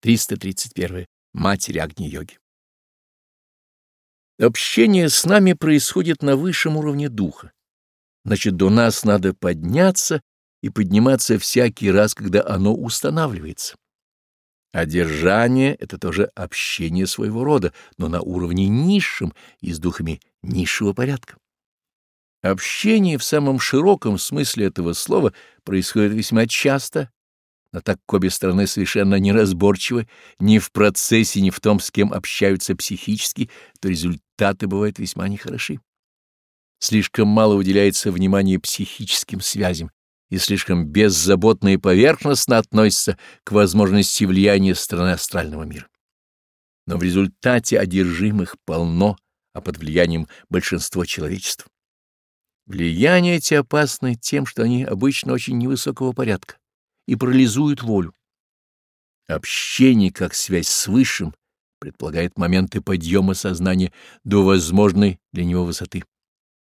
331 Матери Агни Йоги. Общение с нами происходит на высшем уровне духа. Значит, до нас надо подняться и подниматься всякий раз, когда оно устанавливается. Одержание — это тоже общение своего рода, но на уровне низшем и с духами низшего порядка. Общение в самом широком смысле этого слова происходит весьма часто на такой стороны совершенно неразборчивы ни в процессе, ни в том, с кем общаются психически, то результаты бывают весьма нехороши. Слишком мало уделяется внимания психическим связям и слишком беззаботно и поверхностно относится к возможности влияния страны астрального мира. Но в результате одержимых полно, а под влиянием большинство человечества. Влияния эти опасны тем, что они обычно очень невысокого порядка и парализует волю. Общение, как связь с Высшим, предполагает моменты подъема сознания до возможной для него высоты.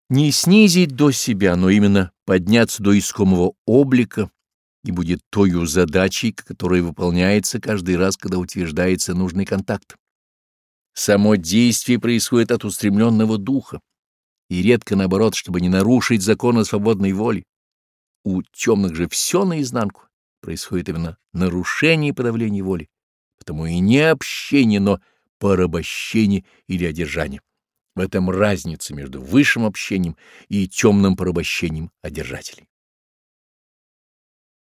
Не снизить до себя, но именно подняться до искомого облика и будет тою задачей, которая выполняется каждый раз, когда утверждается нужный контакт. Само действие происходит от устремленного духа, и редко наоборот, чтобы не нарушить законы свободной воли. У темных же все наизнанку происходит именно нарушение и подавление воли, потому и не общение, но порабощение или одержание. В этом разница между высшим общением и темным порабощением одержателей.